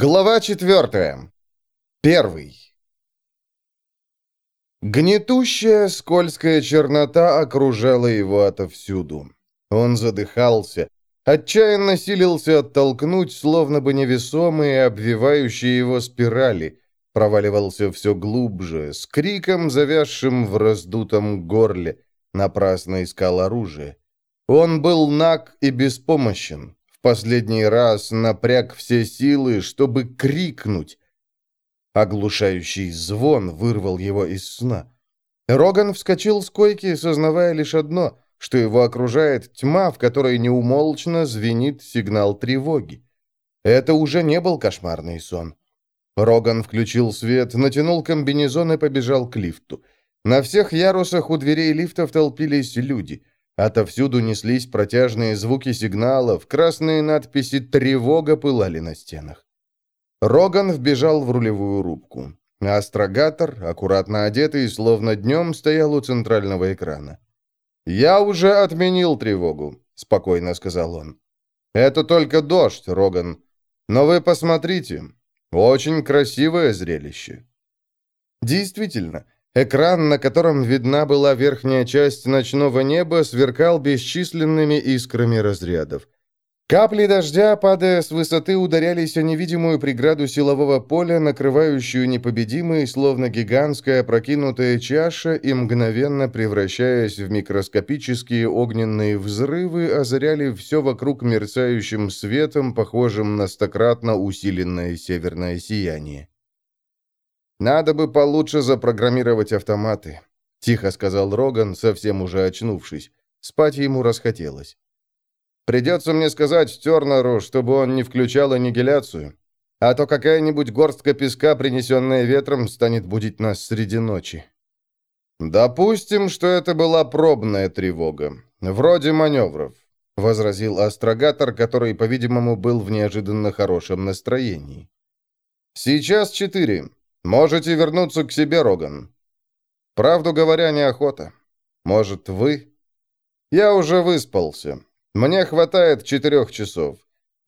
Глава четвертая. Первый. Гнетущая, скользкая чернота окружала его отовсюду. Он задыхался, отчаянно силился оттолкнуть, словно бы невесомые, обвивающие его спирали, проваливался все глубже, с криком, завязшим в раздутом горле, напрасно искал оружие. Он был наг и беспомощен, последний раз напряг все силы, чтобы крикнуть. Оглушающий звон вырвал его из сна. Роган вскочил с койки, сознавая лишь одно, что его окружает тьма, в которой неумолчно звенит сигнал тревоги. Это уже не был кошмарный сон. Роган включил свет, натянул комбинезон и побежал к лифту. На всех ярусах у дверей лифтов толпились люди — Отовсюду неслись протяжные звуки сигналов, красные надписи «Тревога» пылали на стенах. Роган вбежал в рулевую рубку. Астрогатор, аккуратно одетый, словно днем, стоял у центрального экрана. «Я уже отменил тревогу», — спокойно сказал он. «Это только дождь, Роган. Но вы посмотрите. Очень красивое зрелище». Действительно, — Экран, на котором видна была верхняя часть ночного неба, сверкал бесчисленными искрами разрядов. Капли дождя, падая с высоты, ударялись о невидимую преграду силового поля, накрывающую непобедимый, словно гигантская прокинутая чаша, и мгновенно превращаясь в микроскопические огненные взрывы, озаряли все вокруг мерцающим светом, похожим на стократно усиленное северное сияние. «Надо бы получше запрограммировать автоматы», — тихо сказал Роган, совсем уже очнувшись. Спать ему расхотелось. «Придется мне сказать Тернеру, чтобы он не включал аннигиляцию, а то какая-нибудь горстка песка, принесенная ветром, станет будить нас среди ночи». «Допустим, что это была пробная тревога, вроде маневров», — возразил астрогатор, который, по-видимому, был в неожиданно хорошем настроении. «Сейчас четыре. Можете вернуться к себе, Роган. Правду говоря, неохота. Может, вы? Я уже выспался. Мне хватает четырех часов.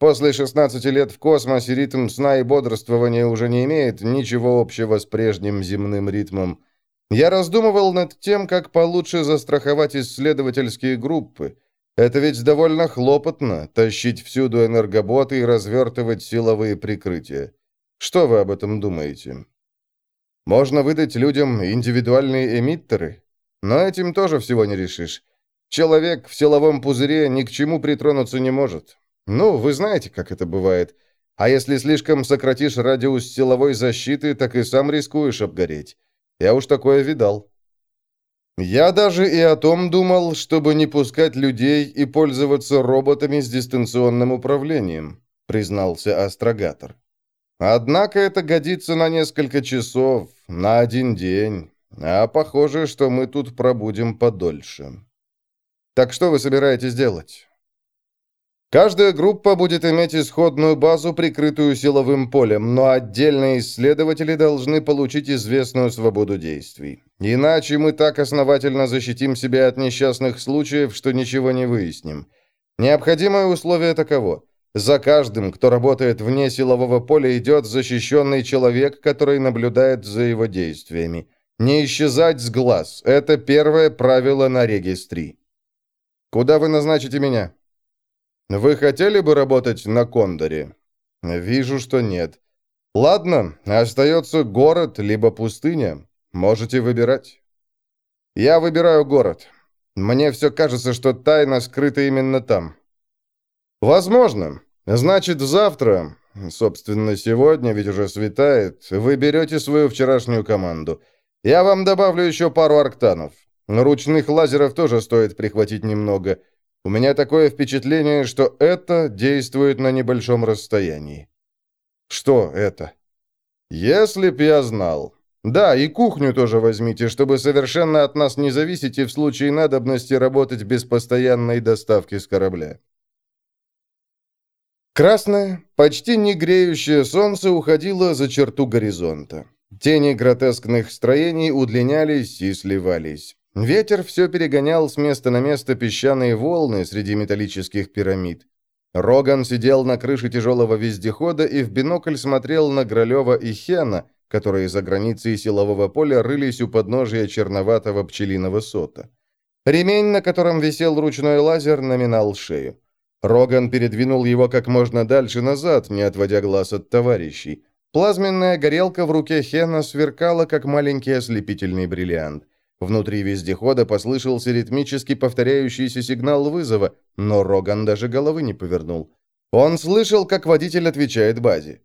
После 16 лет в космосе ритм сна и бодрствования уже не имеет ничего общего с прежним земным ритмом. Я раздумывал над тем, как получше застраховать исследовательские группы. Это ведь довольно хлопотно – тащить всюду энергоботы и развертывать силовые прикрытия. Что вы об этом думаете? Можно выдать людям индивидуальные эмиттеры, но этим тоже всего не решишь. Человек в силовом пузыре ни к чему притронуться не может. Ну, вы знаете, как это бывает. А если слишком сократишь радиус силовой защиты, так и сам рискуешь обгореть. Я уж такое видал. Я даже и о том думал, чтобы не пускать людей и пользоваться роботами с дистанционным управлением, признался астрогатор. Однако это годится на несколько часов, на один день, а похоже, что мы тут пробудем подольше. Так что вы собираетесь делать? Каждая группа будет иметь исходную базу, прикрытую силовым полем, но отдельные исследователи должны получить известную свободу действий. Иначе мы так основательно защитим себя от несчастных случаев, что ничего не выясним. Необходимое условие таково. За каждым, кто работает вне силового поля, идет защищенный человек, который наблюдает за его действиями. Не исчезать с глаз – это первое правило на регистре. Куда вы назначите меня? Вы хотели бы работать на Кондоре? Вижу, что нет. Ладно, остается город, либо пустыня. Можете выбирать. Я выбираю город. Мне все кажется, что тайна скрыта именно там. «Возможно. Значит, завтра, собственно, сегодня, ведь уже светает, вы берете свою вчерашнюю команду. Я вам добавлю еще пару арктанов. Ручных лазеров тоже стоит прихватить немного. У меня такое впечатление, что это действует на небольшом расстоянии». «Что это?» «Если б я знал. Да, и кухню тоже возьмите, чтобы совершенно от нас не зависеть и в случае надобности работать без постоянной доставки с корабля». Красное, почти не греющее солнце уходило за черту горизонта. Тени гротескных строений удлинялись и сливались. Ветер все перегонял с места на место песчаные волны среди металлических пирамид. Роган сидел на крыше тяжелого вездехода и в бинокль смотрел на Гролева и Хена, которые за границей силового поля рылись у подножия черноватого пчелиного сота. Ремень, на котором висел ручной лазер, наминал шею. Роган передвинул его как можно дальше назад, не отводя глаз от товарищей. Плазменная горелка в руке Хена сверкала, как маленький ослепительный бриллиант. Внутри вездехода послышался ритмически повторяющийся сигнал вызова, но Роган даже головы не повернул. Он слышал, как водитель отвечает базе.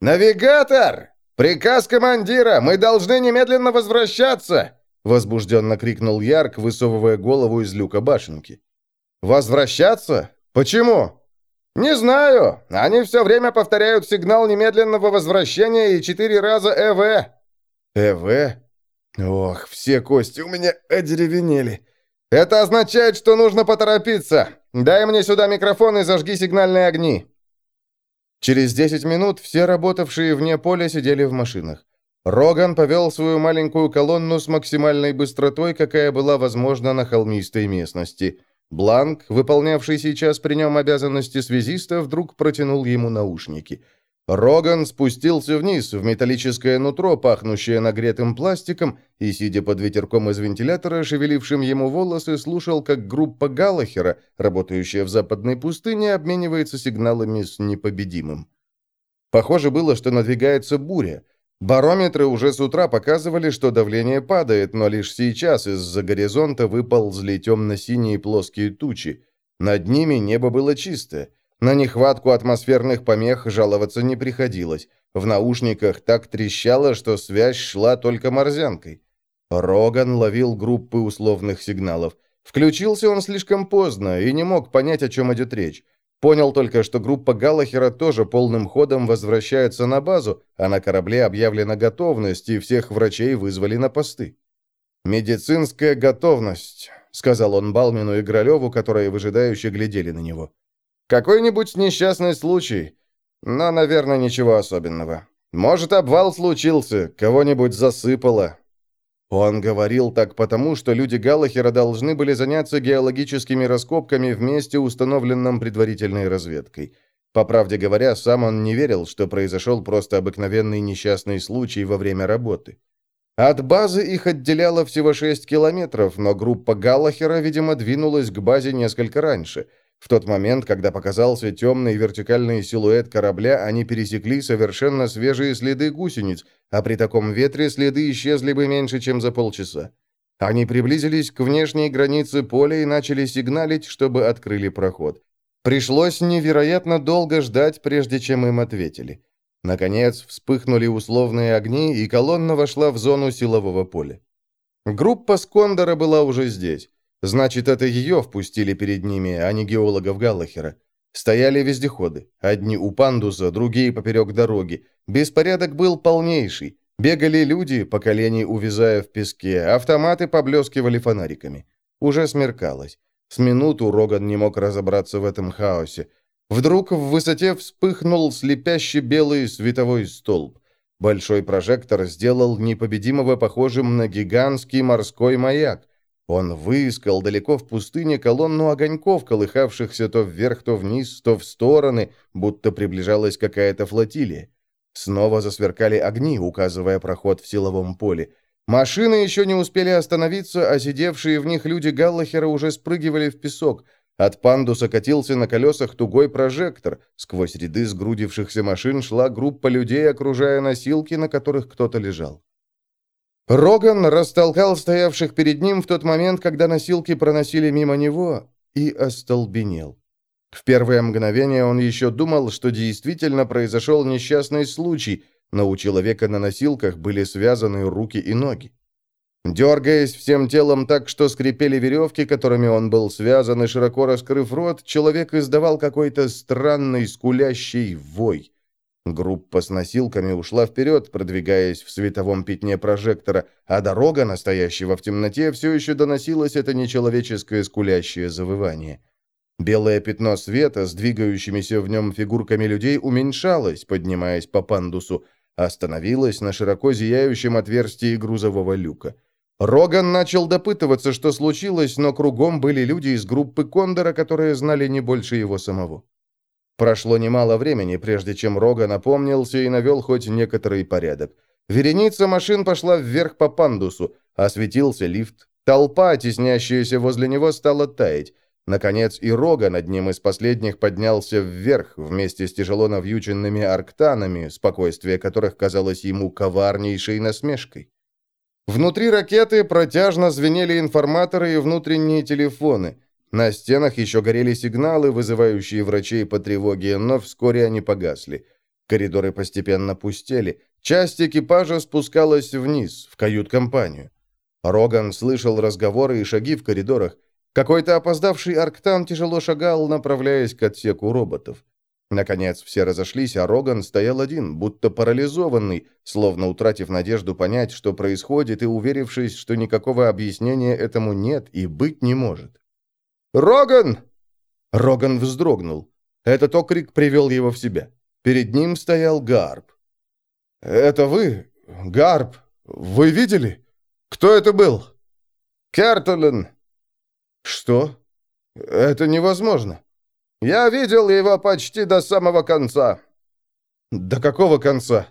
«Навигатор! Приказ командира! Мы должны немедленно возвращаться!» Возбужденно крикнул Ярк, высовывая голову из люка башенки. «Возвращаться? Почему?» «Не знаю. Они все время повторяют сигнал немедленного возвращения и четыре раза ЭВ». «ЭВ? Ох, все кости у меня одеревенели. Это означает, что нужно поторопиться. Дай мне сюда микрофон и зажги сигнальные огни». Через 10 минут все работавшие вне поля сидели в машинах. Роган повел свою маленькую колонну с максимальной быстротой, какая была возможна на холмистой местности. Бланк, выполнявший сейчас при нем обязанности связиста, вдруг протянул ему наушники – Роган спустился вниз в металлическое нутро, пахнущее нагретым пластиком, и, сидя под ветерком из вентилятора, шевелившим ему волосы, слушал, как группа Галлахера, работающая в западной пустыне, обменивается сигналами с непобедимым. Похоже было, что надвигается буря. Барометры уже с утра показывали, что давление падает, но лишь сейчас из-за горизонта выползли темно-синие плоские тучи. Над ними небо было чистое. На нехватку атмосферных помех жаловаться не приходилось. В наушниках так трещало, что связь шла только морзянкой. Роган ловил группы условных сигналов. Включился он слишком поздно и не мог понять, о чем идет речь. Понял только, что группа Галлахера тоже полным ходом возвращается на базу, а на корабле объявлена готовность, и всех врачей вызвали на посты. «Медицинская готовность», — сказал он Балмину и Гролеву, которые выжидающе глядели на него. Какой-нибудь несчастный случай. Но, наверное, ничего особенного. Может, обвал случился, кого-нибудь засыпало. Он говорил так потому, что люди Галлахера должны были заняться геологическими раскопками в месте, установленном предварительной разведкой. По правде говоря, сам он не верил, что произошел просто обыкновенный несчастный случай во время работы. От базы их отделяло всего 6 километров, но группа Галлахера, видимо, двинулась к базе несколько раньше – в тот момент, когда показался темный вертикальный силуэт корабля, они пересекли совершенно свежие следы гусениц, а при таком ветре следы исчезли бы меньше, чем за полчаса. Они приблизились к внешней границе поля и начали сигналить, чтобы открыли проход. Пришлось невероятно долго ждать, прежде чем им ответили. Наконец, вспыхнули условные огни, и колонна вошла в зону силового поля. Группа Скондора была уже здесь. Значит, это ее впустили перед ними, а не геологов Галлахера. Стояли вездеходы. Одни у пандуса, другие поперек дороги. Беспорядок был полнейший. Бегали люди, по колени увязая в песке. Автоматы поблескивали фонариками. Уже смеркалось. С минуту Роган не мог разобраться в этом хаосе. Вдруг в высоте вспыхнул слепящий белый световой столб. Большой прожектор сделал непобедимого похожим на гигантский морской маяк. Он выискал далеко в пустыне колонну огоньков, колыхавшихся то вверх, то вниз, то в стороны, будто приближалась какая-то флотилия. Снова засверкали огни, указывая проход в силовом поле. Машины еще не успели остановиться, а сидевшие в них люди Галлахера уже спрыгивали в песок. От пандуса катился на колесах тугой прожектор. Сквозь ряды сгрудившихся машин шла группа людей, окружая носилки, на которых кто-то лежал. Роган растолкал стоявших перед ним в тот момент, когда носилки проносили мимо него, и остолбенел. В первое мгновение он еще думал, что действительно произошел несчастный случай, но у человека на носилках были связаны руки и ноги. Дергаясь всем телом так, что скрипели веревки, которыми он был связан, и широко раскрыв рот, человек издавал какой-то странный скулящий вой. Группа с носилками ушла вперед, продвигаясь в световом пятне прожектора, а дорога, настоящего в темноте, все еще доносилась это нечеловеческое скулящее завывание. Белое пятно света с двигающимися в нем фигурками людей уменьшалось, поднимаясь по пандусу, остановилось на широко зияющем отверстии грузового люка. Роган начал допытываться, что случилось, но кругом были люди из группы Кондора, которые знали не больше его самого. Прошло немало времени, прежде чем Рога напомнился и навел хоть некоторый порядок. Вереница машин пошла вверх по пандусу, осветился лифт. Толпа, теснящаяся возле него, стала таять. Наконец и Рога над ним из последних поднялся вверх, вместе с тяжело навьюченными арктанами, спокойствие которых казалось ему коварнейшей насмешкой. Внутри ракеты протяжно звенели информаторы и внутренние телефоны – на стенах еще горели сигналы, вызывающие врачей по тревоге, но вскоре они погасли. Коридоры постепенно пустели. Часть экипажа спускалась вниз, в кают-компанию. Роган слышал разговоры и шаги в коридорах. Какой-то опоздавший арктан тяжело шагал, направляясь к отсеку роботов. Наконец все разошлись, а Роган стоял один, будто парализованный, словно утратив надежду понять, что происходит, и уверившись, что никакого объяснения этому нет и быть не может. «Роган!» Роган вздрогнул. Этот окрик привел его в себя. Перед ним стоял Гарп. «Это вы? Гарп? Вы видели? Кто это был?» «Кертулен». «Что? Это невозможно. Я видел его почти до самого конца». «До какого конца?»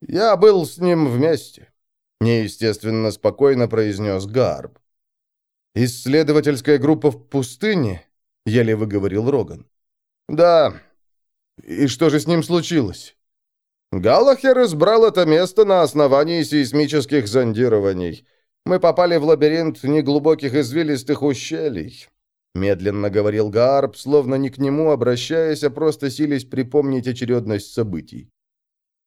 «Я был с ним вместе», — неестественно спокойно произнес Гарп. «Исследовательская группа в пустыне?» — еле выговорил Роган. «Да». «И что же с ним случилось?» «Галлахер избрал это место на основании сейсмических зондирований. Мы попали в лабиринт неглубоких извилистых ущелий», — медленно говорил Гарп, словно не к нему обращаясь, а просто сились припомнить очередность событий.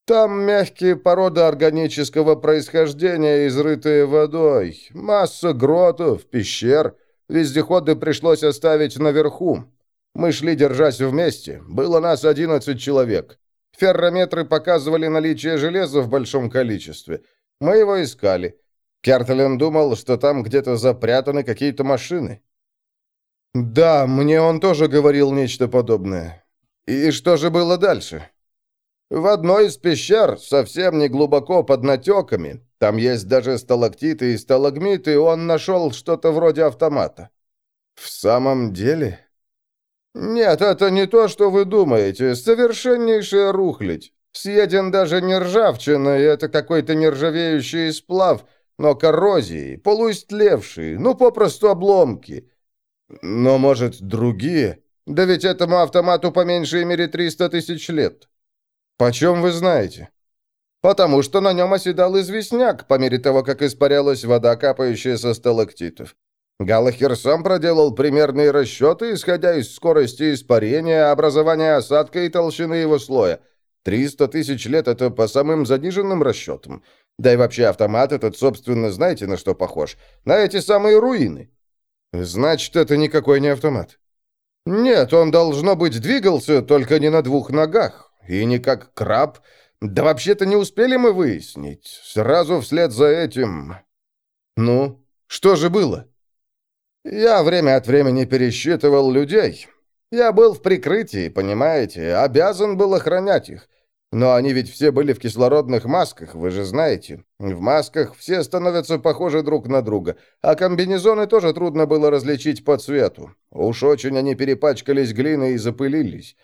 Там мягкие породы органического происхождения, изрытые водой. Масса гротов, пещер. Вездеходы пришлось оставить наверху. Мы шли, держась вместе. Было нас 11 человек. Феррометры показывали наличие железа в большом количестве. Мы его искали. Кертелен думал, что там где-то запрятаны какие-то машины. «Да, мне он тоже говорил нечто подобное. И что же было дальше?» В одной из пещер, совсем не глубоко под натеками, там есть даже сталактиты и сталагмиты, он нашел что-то вроде автомата. В самом деле? Нет, это не то, что вы думаете. Совершеннейшая рухлядь. Съеден даже не ржавчина, это какой-то нержавеющий сплав, но коррозии, полуистлевшие, ну, попросту обломки. Но, может, другие? Да ведь этому автомату по меньшей мере 300 тысяч лет. «Почем вы знаете?» «Потому что на нем оседал известняк, по мере того, как испарялась вода, капающая со сталактитов. Галлахер сам проделал примерные расчеты, исходя из скорости испарения, образования осадка и толщины его слоя. 300 тысяч лет — это по самым заниженным расчетам. Да и вообще автомат этот, собственно, знаете, на что похож? На эти самые руины». «Значит, это никакой не автомат?» «Нет, он, должно быть, двигался, только не на двух ногах. И не как краб. Да вообще-то не успели мы выяснить. Сразу вслед за этим... Ну, что же было? Я время от времени пересчитывал людей. Я был в прикрытии, понимаете, обязан был охранять их. Но они ведь все были в кислородных масках, вы же знаете. В масках все становятся похожи друг на друга, а комбинезоны тоже трудно было различить по цвету. Уж очень они перепачкались глиной и запылились.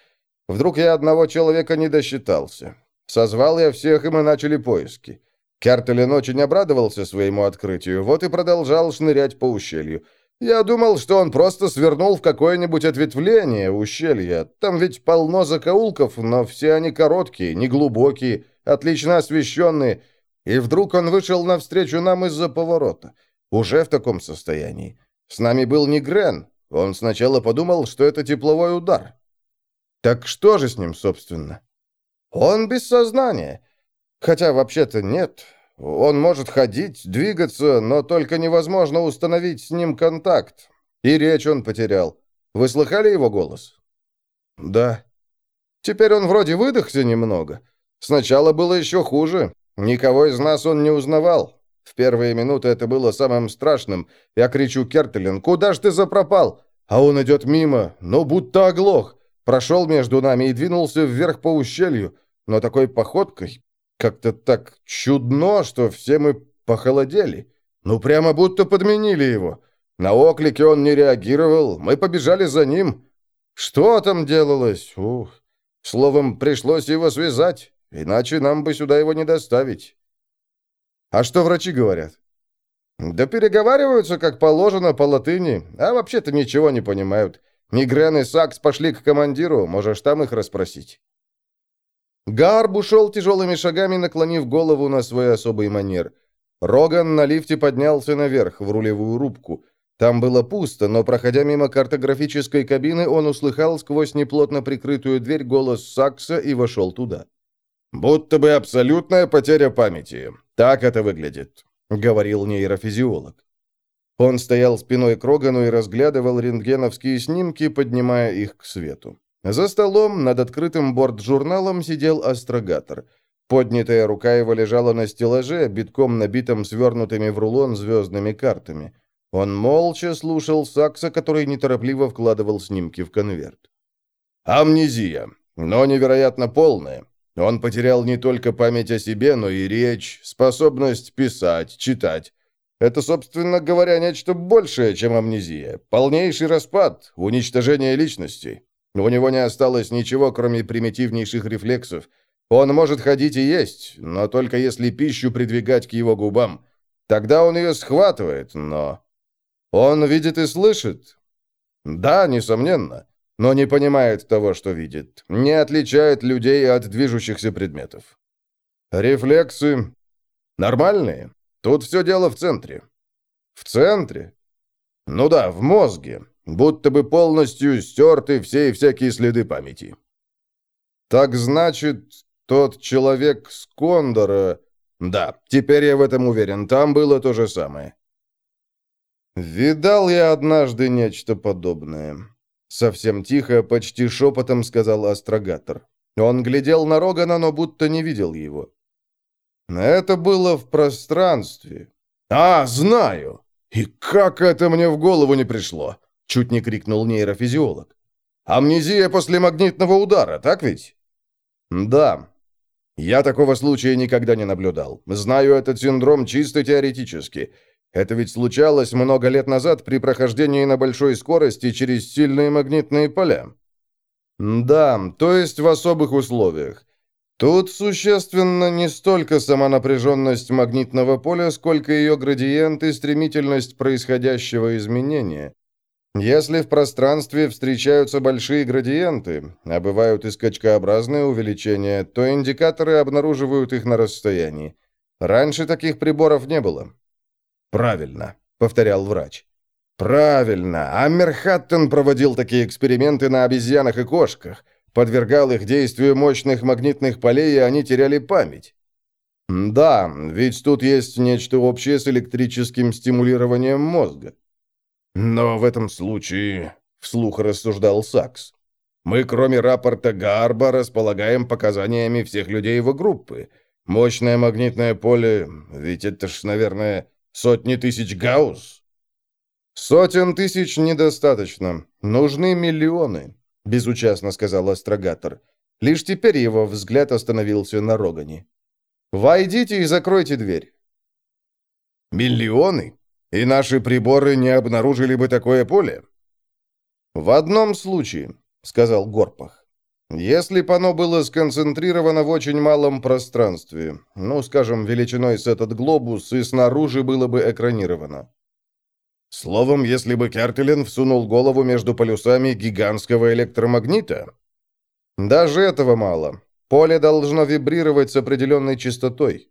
Вдруг я одного человека не досчитался. Созвал я всех, и мы начали поиски. Кертелен очень обрадовался своему открытию, вот и продолжал шнырять по ущелью. Я думал, что он просто свернул в какое-нибудь ответвление ущелья. Там ведь полно закоулков, но все они короткие, неглубокие, отлично освещенные. И вдруг он вышел навстречу нам из-за поворота. Уже в таком состоянии. С нами был не Грен. Он сначала подумал, что это тепловой удар. Так что же с ним, собственно? Он без сознания. Хотя вообще-то нет. Он может ходить, двигаться, но только невозможно установить с ним контакт. И речь он потерял. Вы слыхали его голос? Да. Теперь он вроде выдохся немного. Сначала было еще хуже. Никого из нас он не узнавал. В первые минуты это было самым страшным. Я кричу Кертелин, «Куда ж ты запропал?» А он идет мимо, но будто оглох. Прошел между нами и двинулся вверх по ущелью, но такой походкой, как-то так чудно, что все мы похолодели. Ну, прямо будто подменили его. На оклики он не реагировал, мы побежали за ним. Что там делалось? Ух. Словом, пришлось его связать, иначе нам бы сюда его не доставить. А что врачи говорят? Да переговариваются, как положено, по латыни, а вообще-то ничего не понимают. Мигрен и Сакс пошли к командиру, можешь там их расспросить. Гарб ушел тяжелыми шагами, наклонив голову на свой особый манер. Роган на лифте поднялся наверх, в рулевую рубку. Там было пусто, но, проходя мимо картографической кабины, он услыхал сквозь неплотно прикрытую дверь голос Сакса и вошел туда. «Будто бы абсолютная потеря памяти. Так это выглядит», — говорил нейрофизиолог. Он стоял спиной к Рогану и разглядывал рентгеновские снимки, поднимая их к свету. За столом над открытым борт-журналом сидел астрогатор. Поднятая рука его лежала на стеллаже, битком набитом свернутыми в рулон звездными картами. Он молча слушал Сакса, который неторопливо вкладывал снимки в конверт. «Амнезия, но невероятно полная. Он потерял не только память о себе, но и речь, способность писать, читать. Это, собственно говоря, нечто большее, чем амнезия. Полнейший распад, уничтожение личности. У него не осталось ничего, кроме примитивнейших рефлексов. Он может ходить и есть, но только если пищу придвигать к его губам. Тогда он ее схватывает, но... Он видит и слышит. Да, несомненно, но не понимает того, что видит. Не отличает людей от движущихся предметов. Рефлексы нормальные. Тут все дело в центре. В центре? Ну да, в мозге будто бы полностью стерты все и всякие следы памяти. Так значит, тот человек с Кондора... Да, теперь я в этом уверен, там было то же самое. Видал я однажды нечто подобное. Совсем тихо, почти шепотом сказал астрогатор. Он глядел на Рогана, но будто не видел его. Это было в пространстве. А, знаю! И как это мне в голову не пришло? Чуть не крикнул нейрофизиолог. «Амнезия после магнитного удара, так ведь?» «Да. Я такого случая никогда не наблюдал. Знаю этот синдром чисто теоретически. Это ведь случалось много лет назад при прохождении на большой скорости через сильные магнитные поля». «Да, то есть в особых условиях. Тут существенно не столько сама напряженность магнитного поля, сколько ее градиент и стремительность происходящего изменения. Если в пространстве встречаются большие градиенты, а бывают и скачкообразные увеличения, то индикаторы обнаруживают их на расстоянии. Раньше таких приборов не было. «Правильно», — повторял врач. «Правильно. Аммерхаттен проводил такие эксперименты на обезьянах и кошках, подвергал их действию мощных магнитных полей, и они теряли память. Да, ведь тут есть нечто общее с электрическим стимулированием мозга. «Но в этом случае», — вслух рассуждал Сакс, «мы, кроме рапорта Гарба, располагаем показаниями всех людей его группы. Мощное магнитное поле, ведь это ж, наверное, сотни тысяч гаусс». «Сотен тысяч недостаточно. Нужны миллионы», — безучастно сказал астрогатор. Лишь теперь его взгляд остановился на Рогане. «Войдите и закройте дверь». «Миллионы?» И наши приборы не обнаружили бы такое поле? В одном случае, сказал Горпах. Если бы оно было сконцентрировано в очень малом пространстве, ну, скажем, величиной с этот глобус, и снаружи было бы экранировано. Словом, если бы Кертелен всунул голову между полюсами гигантского электромагнита? Даже этого мало. Поле должно вибрировать с определенной частотой.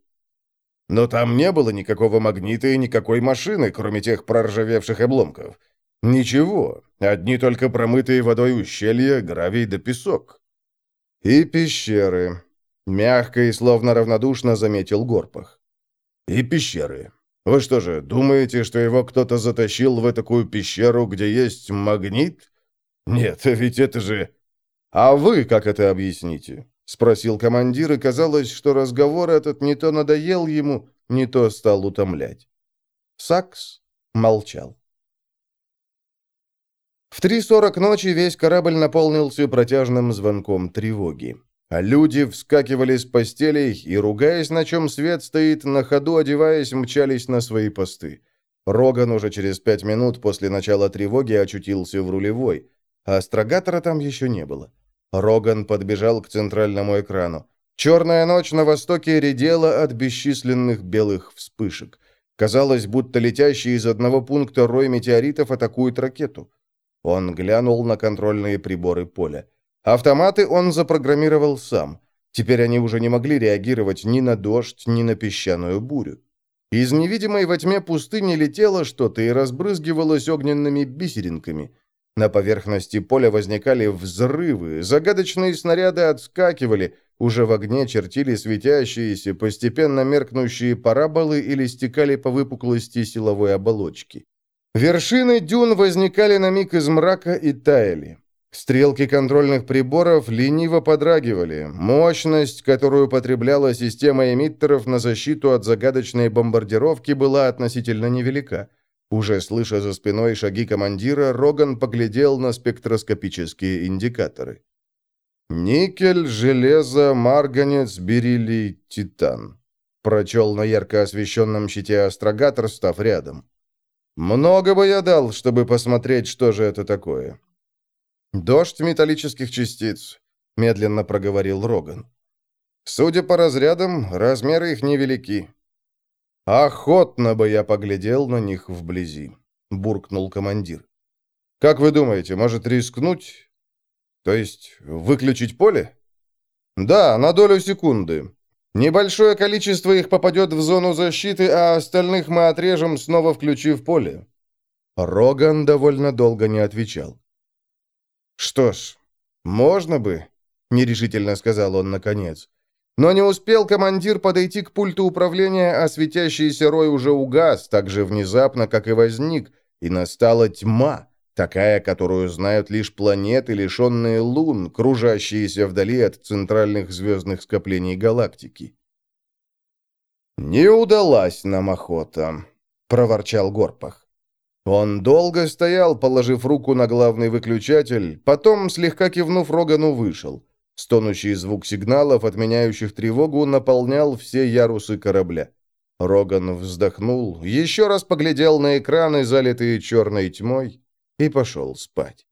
Но там не было никакого магнита и никакой машины, кроме тех проржавевших обломков. Ничего, одни только промытые водой ущелья, гравий да песок. И пещеры. Мягко и словно равнодушно заметил Горпах. И пещеры. Вы что же, думаете, что его кто-то затащил в такую пещеру, где есть магнит? Нет, ведь это же... А вы как это объясните? — спросил командир, и казалось, что разговор этот не то надоел ему, не то стал утомлять. Сакс молчал. В 3.40 ночи весь корабль наполнился протяжным звонком тревоги. А люди вскакивали с постелей и, ругаясь, на чем свет стоит, на ходу одеваясь, мчались на свои посты. Роган уже через пять минут после начала тревоги очутился в рулевой. астрогатора там еще не было. Роган подбежал к центральному экрану. Черная ночь на востоке редела от бесчисленных белых вспышек. Казалось, будто летящий из одного пункта рой метеоритов атакует ракету. Он глянул на контрольные приборы поля. Автоматы он запрограммировал сам. Теперь они уже не могли реагировать ни на дождь, ни на песчаную бурю. Из невидимой во тьме пустыни летело что-то и разбрызгивалось огненными бисеринками. На поверхности поля возникали взрывы, загадочные снаряды отскакивали, уже в огне чертили светящиеся, постепенно меркнущие параболы или стекали по выпуклости силовой оболочки. Вершины дюн возникали на миг из мрака и таяли. Стрелки контрольных приборов лениво подрагивали. Мощность, которую потребляла система эмиттеров на защиту от загадочной бомбардировки, была относительно невелика. Уже слыша за спиной шаги командира, Роган поглядел на спектроскопические индикаторы. «Никель, железо, марганец, бериллий, титан», — прочел на ярко освещенном щите астрогатор, став рядом. «Много бы я дал, чтобы посмотреть, что же это такое». «Дождь металлических частиц», — медленно проговорил Роган. «Судя по разрядам, размеры их невелики». «Охотно бы я поглядел на них вблизи», — буркнул командир. «Как вы думаете, может рискнуть то есть выключить поле? Да, на долю секунды. Небольшое количество их попадет в зону защиты, а остальных мы отрежем, снова включив поле. Роган довольно долго не отвечал. «Что ж, можно бы», — нерешительно сказал он наконец. Но не успел командир подойти к пульту управления, а светящийся рой уже угас так же внезапно, как и возник, и настала тьма, Такая, которую знают лишь планеты, лишенные лун, кружащиеся вдали от центральных звездных скоплений галактики. «Не удалась нам охота», — проворчал Горпах. Он долго стоял, положив руку на главный выключатель, потом, слегка кивнув Рогану, вышел. Стонущий звук сигналов, отменяющих тревогу, наполнял все ярусы корабля. Роган вздохнул, еще раз поглядел на экраны, залитые черной тьмой, и пошел спать.